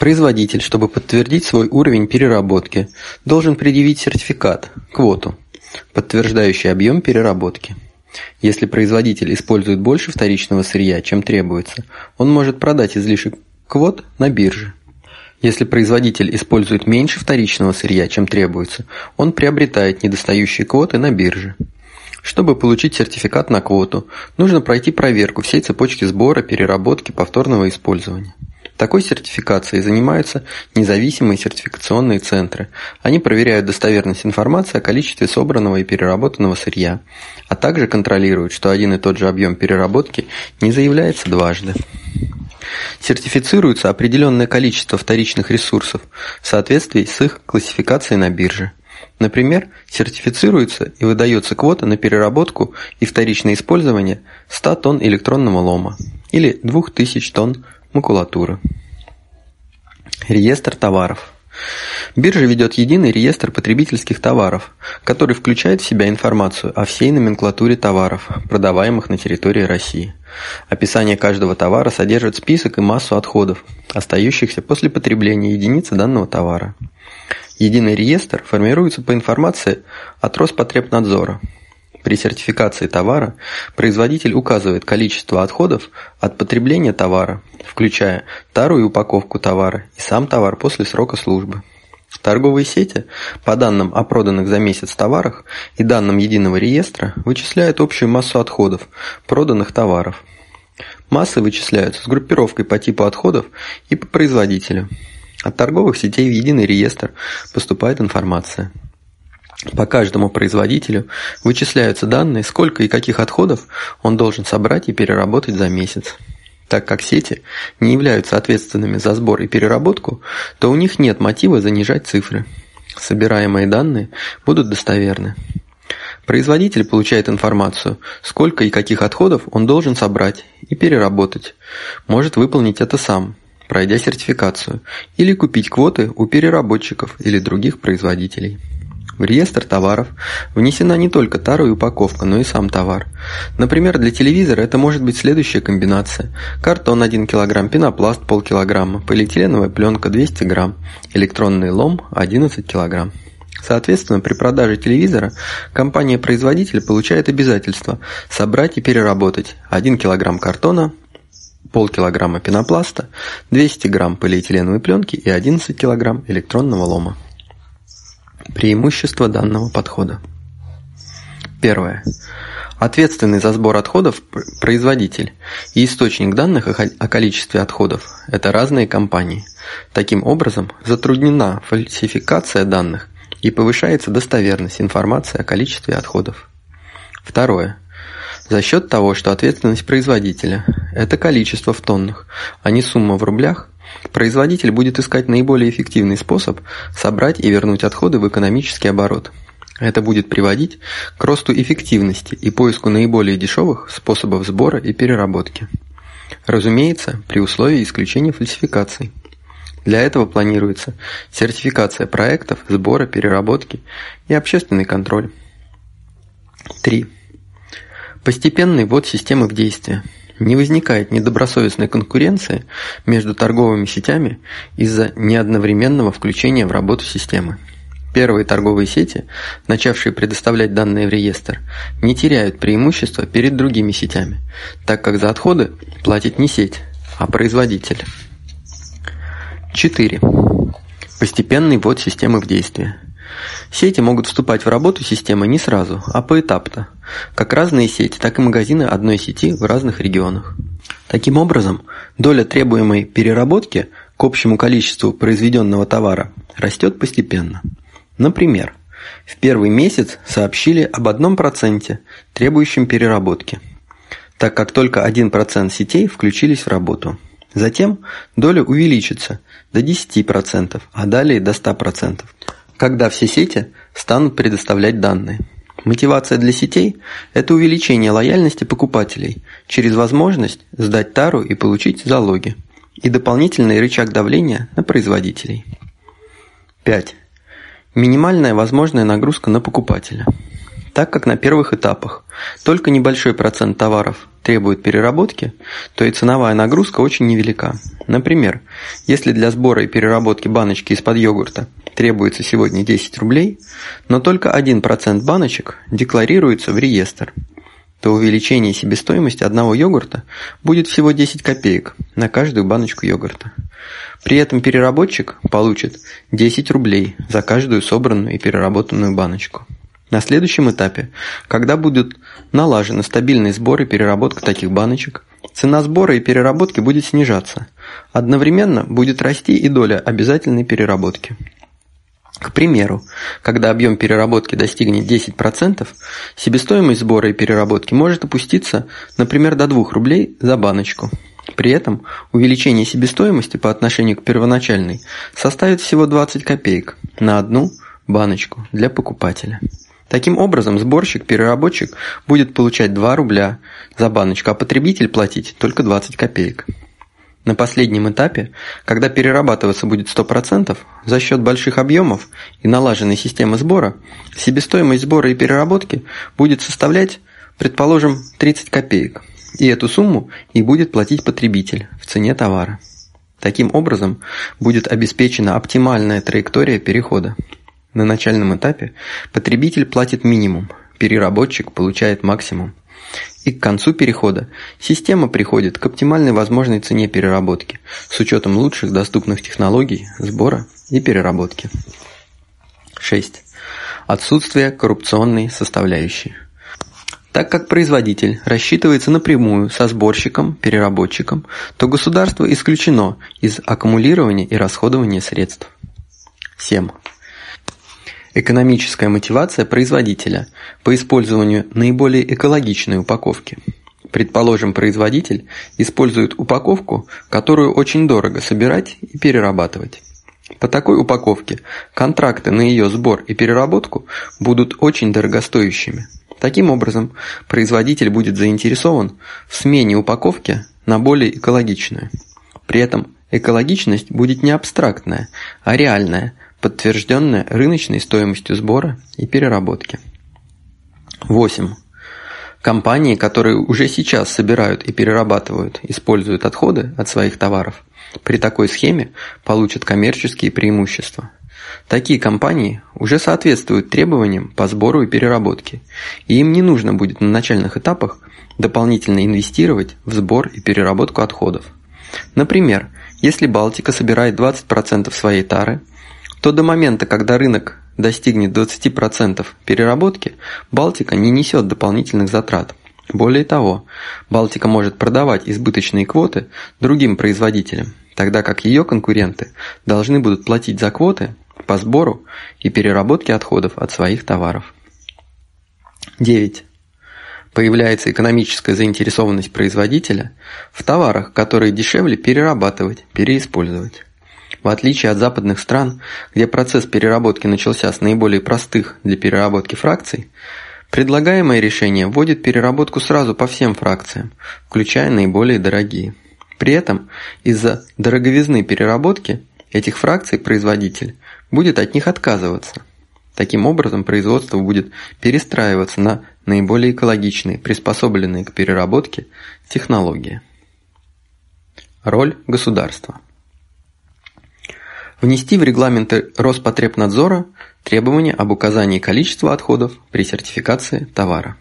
Производитель, чтобы подтвердить свой уровень переработки, должен предъявить сертификат, квоту, подтверждающий объем переработки. Если производитель использует больше вторичного сырья, чем требуется, он может продать излишек квот на бирже. Если производитель использует меньше вторичного сырья, чем требуется, он приобретает недостающие квоты на бирже. Чтобы получить сертификат на квоту, нужно пройти проверку всей цепочки сбора, переработки, повторного использования. Такой сертификацией занимаются независимые сертификационные центры. Они проверяют достоверность информации о количестве собранного и переработанного сырья, а также контролируют, что один и тот же объем переработки не заявляется дважды. Сертифицируется определенное количество вторичных ресурсов в соответствии с их классификацией на бирже. Например, сертифицируется и выдается квота на переработку и вторичное использование 100 тонн электронного лома или 2000 тонн макулатуры. Реестр товаров. Биржа ведет единый реестр потребительских товаров, который включает в себя информацию о всей номенклатуре товаров, продаваемых на территории России. Описание каждого товара содержит список и массу отходов, остающихся после потребления единицы данного товара. Единый реестр формируется по информации от Роспотребнадзора. При сертификации товара производитель указывает количество отходов от потребления товара, включая тару и упаковку товара и сам товар после срока службы. Торговые сети, по данным о проданных за месяц товарах и данным единого реестра, вычисляют общую массу отходов, проданных товаров. Массы вычисляются с группировкой по типу отходов и по производителю. От торговых сетей в единый реестр поступает информация. По каждому производителю вычисляются данные, сколько и каких отходов он должен собрать и переработать за месяц. Так как сети не являются ответственными за сбор и переработку, то у них нет мотива занижать цифры. Собираемые данные будут достоверны. Производитель получает информацию, сколько и каких отходов он должен собрать и переработать. Может выполнить это сам, пройдя сертификацию, или купить квоты у переработчиков или других производителей. В реестр товаров внесена не только тара и упаковка, но и сам товар. Например, для телевизора это может быть следующая комбинация. Картон 1 кг, пенопласт полкилограмма, полиэтиленовая пленка 200 грамм, электронный лом 11 кг. Соответственно, при продаже телевизора компания-производитель получает обязательство собрать и переработать 1 кг картона, полкилограмма пенопласта, 200 грамм полиэтиленовой пленки и 11 килограмм электронного лома. Преимущества данного подхода. Первое. Ответственный за сбор отходов – производитель, и источник данных о количестве отходов – это разные компании. Таким образом, затруднена фальсификация данных и повышается достоверность информации о количестве отходов. Второе. За счет того, что ответственность производителя – это количество в тоннах, а не сумма в рублях, производитель будет искать наиболее эффективный способ собрать и вернуть отходы в экономический оборот. Это будет приводить к росту эффективности и поиску наиболее дешевых способов сбора и переработки. Разумеется, при условии исключения фальсификаций. Для этого планируется сертификация проектов, сбора, переработки и общественный контроль. 3. Постепенный ввод системы в действие. Не возникает недобросовестной конкуренции между торговыми сетями из-за неодновременного включения в работу системы. Первые торговые сети, начавшие предоставлять данные в реестр, не теряют преимущества перед другими сетями, так как за отходы платит не сеть, а производитель. 4. Постепенный ввод системы в действие. Сети могут вступать в работу системы не сразу, а поэтапно, как разные сети, так и магазины одной сети в разных регионах. Таким образом, доля требуемой переработки к общему количеству произведенного товара растет постепенно. Например, в первый месяц сообщили об одном проценте, требующем переработки, так как только 1% сетей включились в работу. Затем доля увеличится до 10%, а далее до 100% когда все сети станут предоставлять данные. Мотивация для сетей – это увеличение лояльности покупателей через возможность сдать тару и получить залоги, и дополнительный рычаг давления на производителей. 5. Минимальная возможная нагрузка на покупателя. Так как на первых этапах только небольшой процент товаров требует переработки, то и ценовая нагрузка очень невелика. Например, если для сбора и переработки баночки из-под йогурта требуется сегодня 10 рублей, но только 1% баночек декларируется в реестр, то увеличение себестоимости одного йогурта будет всего 10 копеек на каждую баночку йогурта. При этом переработчик получит 10 рублей за каждую собранную и переработанную баночку. На следующем этапе, когда будут налажены стабильный сбор и переработка таких баночек, цена сбора и переработки будет снижаться. Одновременно будет расти и доля обязательной переработки. К примеру, когда объем переработки достигнет 10%, себестоимость сбора и переработки может опуститься, например, до 2 рублей за баночку. При этом увеличение себестоимости по отношению к первоначальной составит всего 20 копеек на одну баночку для покупателя. Таким образом, сборщик-переработчик будет получать 2 рубля за баночку, а потребитель платить только 20 копеек. На последнем этапе, когда перерабатываться будет 100%, за счет больших объемов и налаженной системы сбора, себестоимость сбора и переработки будет составлять, предположим, 30 копеек. И эту сумму и будет платить потребитель в цене товара. Таким образом, будет обеспечена оптимальная траектория перехода. На начальном этапе потребитель платит минимум, переработчик получает максимум. И к концу перехода система приходит к оптимальной возможной цене переработки с учетом лучших доступных технологий сбора и переработки. 6. Отсутствие коррупционной составляющей. Так как производитель рассчитывается напрямую со сборщиком, переработчиком, то государство исключено из аккумулирования и расходования средств. 7. Экономическая мотивация производителя по использованию наиболее экологичной упаковки. Предположим, производитель использует упаковку, которую очень дорого собирать и перерабатывать. По такой упаковке контракты на ее сбор и переработку будут очень дорогостоящими. Таким образом, производитель будет заинтересован в смене упаковки на более экологичную. При этом экологичность будет не абстрактная, а реальная, подтвержденная рыночной стоимостью сбора и переработки. 8. Компании, которые уже сейчас собирают и перерабатывают, используют отходы от своих товаров, при такой схеме получат коммерческие преимущества. Такие компании уже соответствуют требованиям по сбору и переработке, и им не нужно будет на начальных этапах дополнительно инвестировать в сбор и переработку отходов. Например, если Балтика собирает 20% своей тары, то до момента, когда рынок достигнет 20% переработки, Балтика не несет дополнительных затрат. Более того, Балтика может продавать избыточные квоты другим производителям, тогда как ее конкуренты должны будут платить за квоты по сбору и переработке отходов от своих товаров. 9. Появляется экономическая заинтересованность производителя в товарах, которые дешевле перерабатывать, переиспользовать. В отличие от западных стран, где процесс переработки начался с наиболее простых для переработки фракций, предлагаемое решение вводит переработку сразу по всем фракциям, включая наиболее дорогие. При этом из-за дороговизны переработки этих фракций производитель будет от них отказываться. Таким образом, производство будет перестраиваться на наиболее экологичные, приспособленные к переработке технологии. Роль государства. Внести в регламенты Роспотребнадзора требования об указании количества отходов при сертификации товара.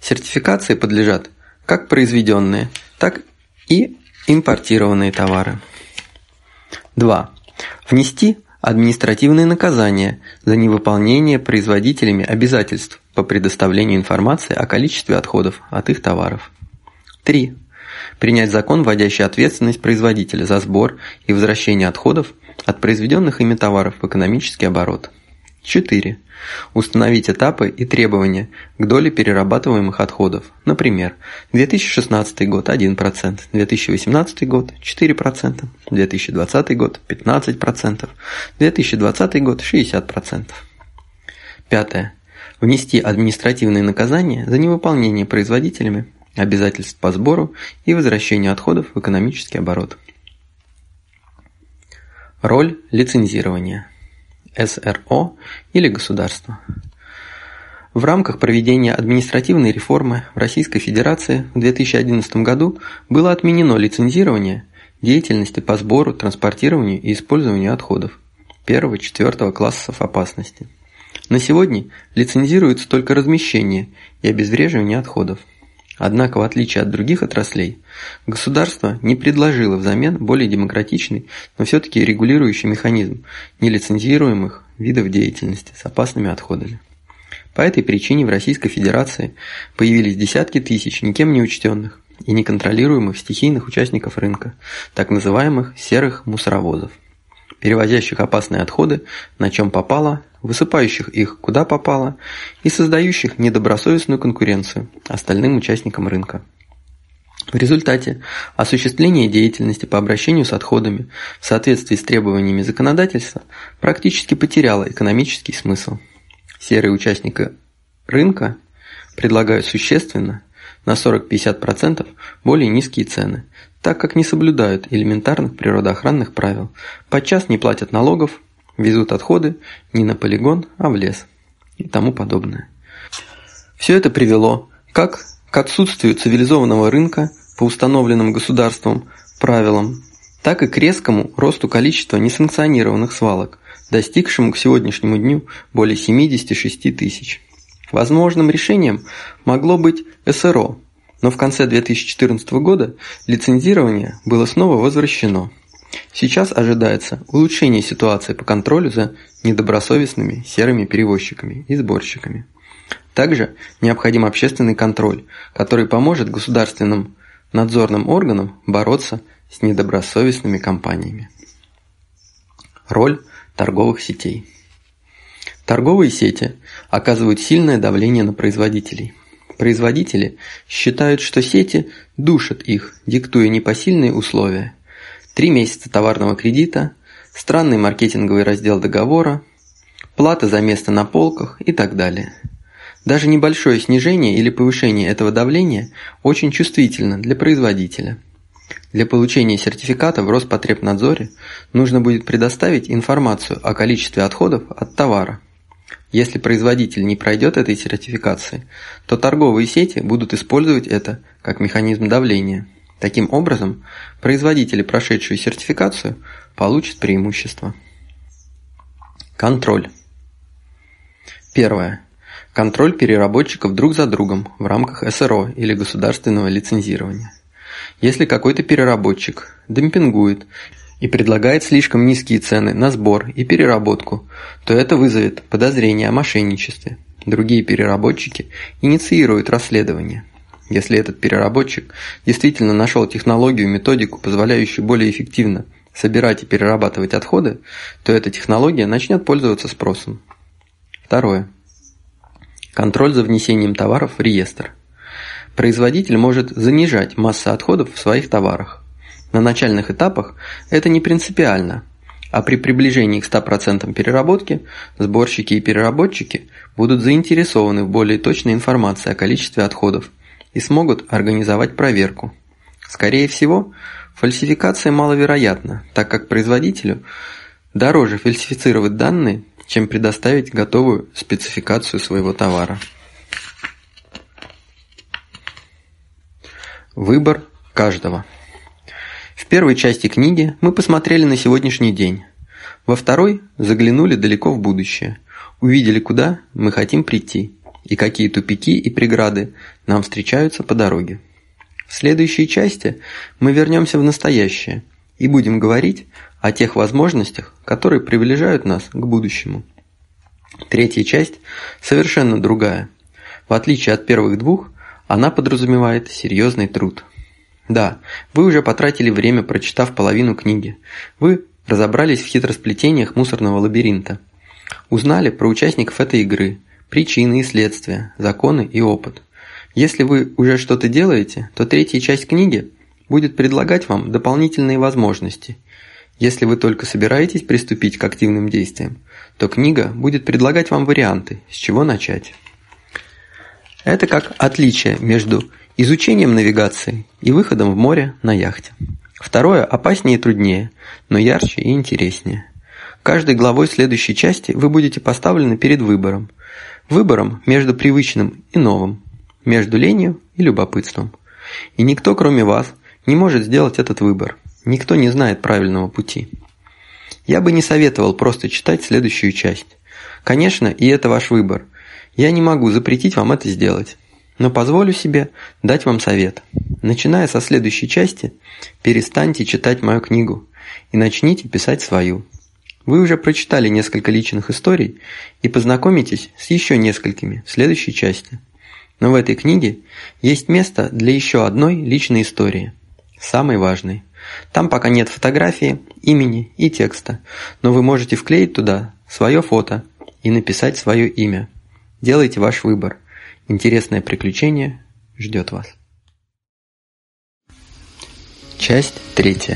Сертификации подлежат как произведенные, так и импортированные товары. 2. Внести административные наказания за невыполнение производителями обязательств по предоставлению информации о количестве отходов от их товаров. 3. Принять закон, вводящий ответственность производителя за сбор и возвращение отходов от произведенных ими товаров в экономический оборот. 4. Установить этапы и требования к доле перерабатываемых отходов. Например, 2016 год 1%, 2018 год 4%, 2020 год 15%, 2020 год 60%. Пятое. Внести административные наказания за невыполнение производителями обязательств по сбору и возвращению отходов в экономический оборот. Роль лицензирования. СРО или государство. В рамках проведения административной реформы в Российской Федерации в 2011 году было отменено лицензирование деятельности по сбору, транспортированию и использованию отходов первого-четвертого классов опасности. На сегодня лицензируется только размещение и обезвреживание отходов. Однако, в отличие от других отраслей, государство не предложило взамен более демократичный, но все-таки регулирующий механизм нелицензируемых видов деятельности с опасными отходами. По этой причине в Российской Федерации появились десятки тысяч никем не учтенных и неконтролируемых стихийных участников рынка, так называемых серых мусоровозов, перевозящих опасные отходы на чем попало высыпающих их куда попало и создающих недобросовестную конкуренцию остальным участникам рынка. В результате осуществление деятельности по обращению с отходами в соответствии с требованиями законодательства практически потеряло экономический смысл. Серые участники рынка предлагают существенно, на 40-50% более низкие цены, так как не соблюдают элементарных природоохранных правил, подчас не платят налогов, везут отходы не на полигон, а в лес и тому подобное. Все это привело как к отсутствию цивилизованного рынка по установленным государством правилам, так и к резкому росту количества несанкционированных свалок, достигшему к сегодняшнему дню более 76 тысяч. Возможным решением могло быть СРО, но в конце 2014 года лицензирование было снова возвращено. Сейчас ожидается улучшение ситуации по контролю за недобросовестными серыми перевозчиками и сборщиками. Также необходим общественный контроль, который поможет государственным надзорным органам бороться с недобросовестными компаниями. Роль торговых сетей. Торговые сети оказывают сильное давление на производителей. Производители считают, что сети душат их, диктуя непосильные условия – Три месяца товарного кредита, странный маркетинговый раздел договора, плата за место на полках и так далее. Даже небольшое снижение или повышение этого давления очень чувствительно для производителя. Для получения сертификата в Роспотребнадзоре нужно будет предоставить информацию о количестве отходов от товара. Если производитель не пройдет этой сертификации, то торговые сети будут использовать это как механизм давления. Таким образом, производители, прошедшие сертификацию, получат преимущество. Контроль. Первое. Контроль переработчиков друг за другом в рамках СРО или государственного лицензирования. Если какой-то переработчик демпингует и предлагает слишком низкие цены на сбор и переработку, то это вызовет подозрение о мошенничестве. Другие переработчики инициируют расследование. Если этот переработчик действительно нашел технологию, методику, позволяющую более эффективно собирать и перерабатывать отходы, то эта технология начнет пользоваться спросом. Второе. Контроль за внесением товаров в реестр. Производитель может занижать массу отходов в своих товарах. На начальных этапах это не принципиально, а при приближении к 100% переработки сборщики и переработчики будут заинтересованы в более точной информации о количестве отходов и смогут организовать проверку. Скорее всего, фальсификация маловероятна, так как производителю дороже фальсифицировать данные, чем предоставить готовую спецификацию своего товара. Выбор каждого. В первой части книги мы посмотрели на сегодняшний день. Во второй заглянули далеко в будущее, увидели, куда мы хотим прийти и какие тупики и преграды нам встречаются по дороге. В следующей части мы вернемся в настоящее и будем говорить о тех возможностях, которые приближают нас к будущему. Третья часть совершенно другая. В отличие от первых двух, она подразумевает серьезный труд. Да, вы уже потратили время, прочитав половину книги. Вы разобрались в хитросплетениях мусорного лабиринта. Узнали про участников этой игры, причины и следствия, законы и опыт. Если вы уже что-то делаете, то третья часть книги будет предлагать вам дополнительные возможности. Если вы только собираетесь приступить к активным действиям, то книга будет предлагать вам варианты, с чего начать. Это как отличие между изучением навигации и выходом в море на яхте. Второе опаснее и труднее, но ярче и интереснее. Каждой главой следующей части вы будете поставлены перед выбором Выбором между привычным и новым, между ленью и любопытством. И никто, кроме вас, не может сделать этот выбор. Никто не знает правильного пути. Я бы не советовал просто читать следующую часть. Конечно, и это ваш выбор. Я не могу запретить вам это сделать. Но позволю себе дать вам совет. Начиная со следующей части, перестаньте читать мою книгу и начните писать свою. Вы уже прочитали несколько личных историй и познакомитесь с еще несколькими в следующей части. Но в этой книге есть место для еще одной личной истории, самой важной. Там пока нет фотографии, имени и текста, но вы можете вклеить туда свое фото и написать свое имя. Делайте ваш выбор. Интересное приключение ждет вас. Часть третья.